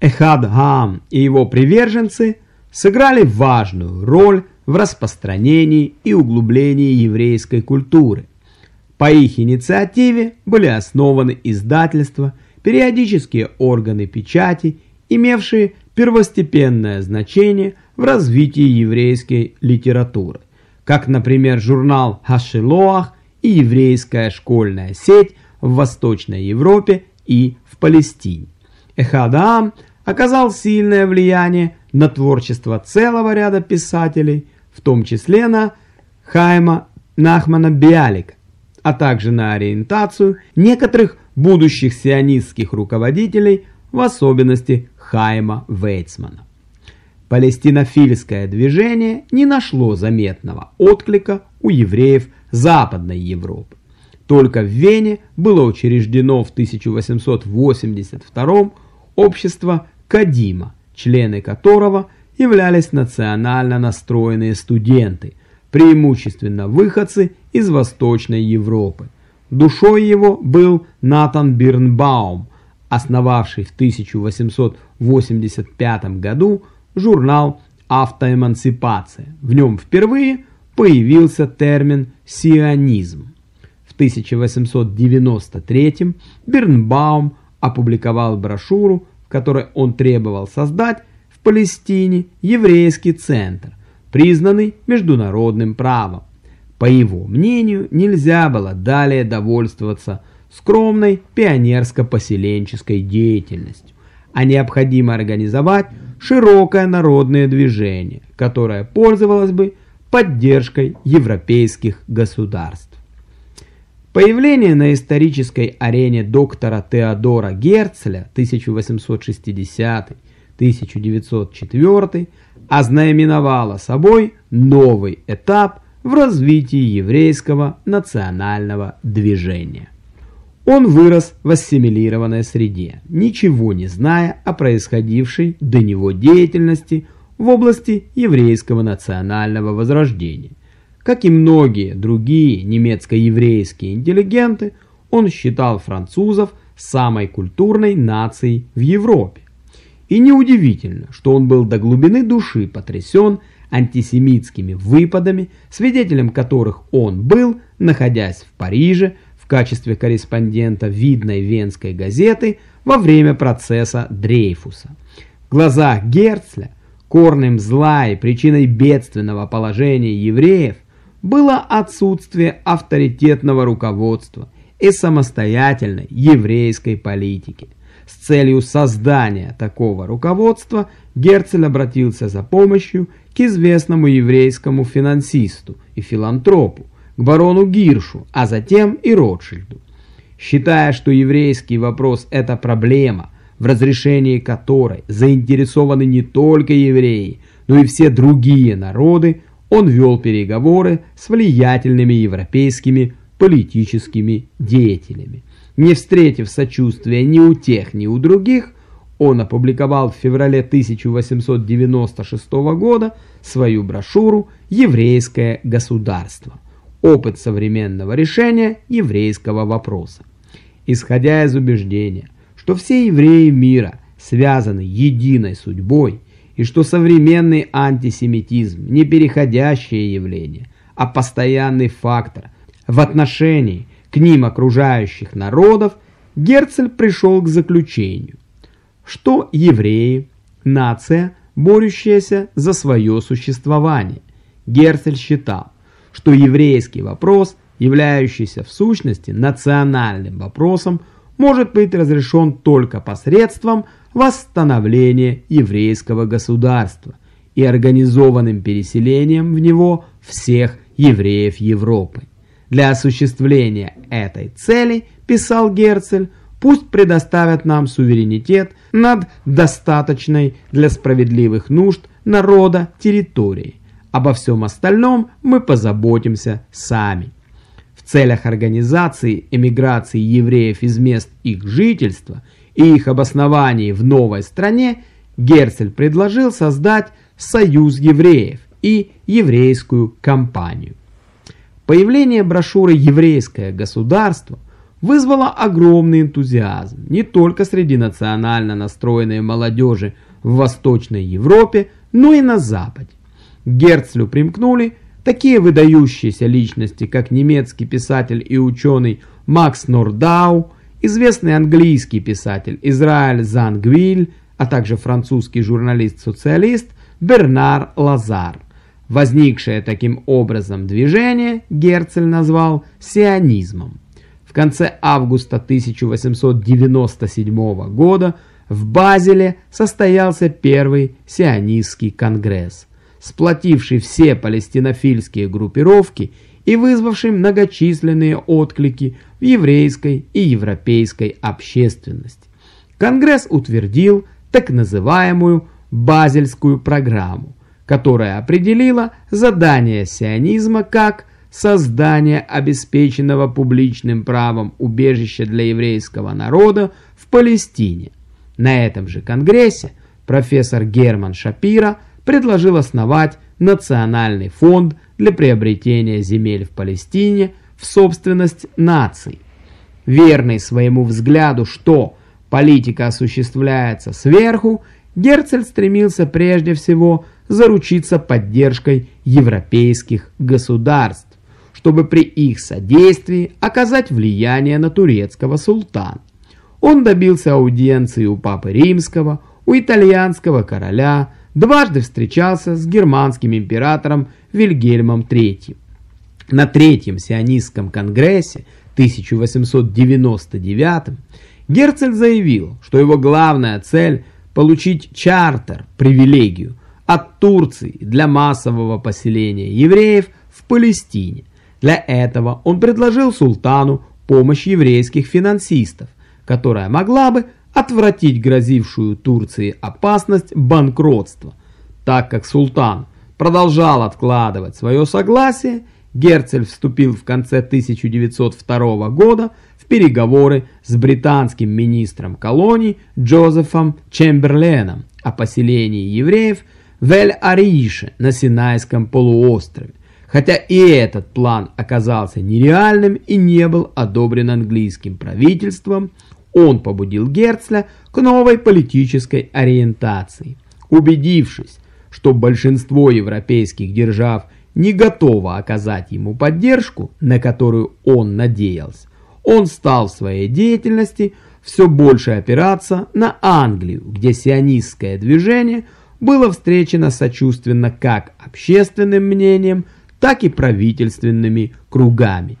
Эхад Гам и его приверженцы сыграли важную роль в распространении и углублении еврейской культуры. По их инициативе были основаны издательства, периодические органы печати, имевшие первостепенное значение в развитии еврейской литературы, как, например, журнал «Хашилоах» и еврейская школьная сеть в Восточной Европе и в Палестине. Эхадаам оказал сильное влияние на творчество целого ряда писателей, в том числе на Хайма Нахмана Биалика, а также на ориентацию некоторых будущих сионистских руководителей, в особенности Хайма Вейцмана. Палестинофильское движение не нашло заметного отклика у евреев Западной Европы. Только в Вене было учреждено в 1882 общество Кадима, члены которого являлись национально настроенные студенты, преимущественно выходцы из Восточной Европы. Душой его был Натан Бирнбаум, основавший в 1885 году журнал «Автоэмансипация». В нем впервые появился термин «сионизм». В 1893 Бирнбаум опубликовал брошюру, которой он требовал создать в Палестине еврейский центр, признанный международным правом. По его мнению, нельзя было далее довольствоваться скромной пионерско-поселенческой деятельностью, а необходимо организовать широкое народное движение, которое пользовалось бы поддержкой европейских государств. Появление на исторической арене доктора Теодора Герцля 1860-1904 ознаменовало собой новый этап в развитии еврейского национального движения. Он вырос в ассимилированной среде, ничего не зная о происходившей до него деятельности в области еврейского национального возрождения. Как и многие другие немецко-еврейские интеллигенты, он считал французов самой культурной нацией в Европе. И неудивительно, что он был до глубины души потрясен антисемитскими выпадами, свидетелем которых он был, находясь в Париже в качестве корреспондента видной венской газеты во время процесса Дрейфуса. В глазах Герцля корнем зла и причиной бедственного положения евреев – было отсутствие авторитетного руководства и самостоятельной еврейской политики. С целью создания такого руководства Герцель обратился за помощью к известному еврейскому финансисту и филантропу, к барону Гиршу, а затем и Ротшильду. Считая, что еврейский вопрос – это проблема, в разрешении которой заинтересованы не только евреи, но и все другие народы, он вел переговоры с влиятельными европейскими политическими деятелями. Не встретив сочувствия ни у тех, ни у других, он опубликовал в феврале 1896 года свою брошюру «Еврейское государство. Опыт современного решения еврейского вопроса». Исходя из убеждения, что все евреи мира связаны единой судьбой и что современный антисемитизм не переходящее явление, а постоянный фактор в отношении к ним окружающих народов, Герцель пришел к заключению, что евреи – нация, борющаяся за свое существование. Герцель считал, что еврейский вопрос, являющийся в сущности национальным вопросом, может быть разрешен только посредством восстановления еврейского государства и организованным переселением в него всех евреев Европы. Для осуществления этой цели, писал Герцель, пусть предоставят нам суверенитет над достаточной для справедливых нужд народа территорией. Обо всем остальном мы позаботимся сами целях организации эмиграции евреев из мест их жительства и их обоснований в новой стране, Герцель предложил создать Союз евреев и еврейскую компанию. Появление брошюры «Еврейское государство» вызвало огромный энтузиазм не только среди национально настроенной молодежи в Восточной Европе, но и на Западе. Герцлю примкнули такие выдающиеся личности, как немецкий писатель и ученый Макс Нордау, известный английский писатель Израиль Зангвиль, а также французский журналист-социалист Бернар Лазар. Возникшее таким образом движение Герцель назвал сионизмом. В конце августа 1897 года в Базеле состоялся первый сионистский конгресс, сплотивший все палестинофильские группировки и вызвавший многочисленные отклики в еврейской и европейской общественности. Конгресс утвердил так называемую Базельскую программу, которая определила задание сионизма как создание обеспеченного публичным правом убежища для еврейского народа в Палестине. На этом же конгрессе профессор Герман Шапира предложил основать Национальный фонд для приобретения земель в Палестине в собственность наций. Верный своему взгляду, что политика осуществляется сверху, Герцель стремился прежде всего заручиться поддержкой европейских государств, чтобы при их содействии оказать влияние на турецкого султана. Он добился аудиенции у Папы Римского, у итальянского короля, дважды встречался с германским императором Вильгельмом III. На Третьем сионистском конгрессе 1899 Герцель заявил, что его главная цель – получить чартер, привилегию, от Турции для массового поселения евреев в Палестине. Для этого он предложил султану помощь еврейских финансистов, которая могла бы отвратить грозившую Турции опасность банкротства. Так как султан продолжал откладывать свое согласие, Герцель вступил в конце 1902 года в переговоры с британским министром колоний Джозефом Чемберленом о поселении евреев в Эль-Арише на Синайском полуострове, хотя и этот план оказался нереальным и не был одобрен английским правительством, он побудил Герцля к новой политической ориентации. Убедившись, что большинство европейских держав не готово оказать ему поддержку, на которую он надеялся, он стал в своей деятельности все больше опираться на Англию, где сионистское движение было встречено сочувственно как общественным мнением, так и правительственными кругами.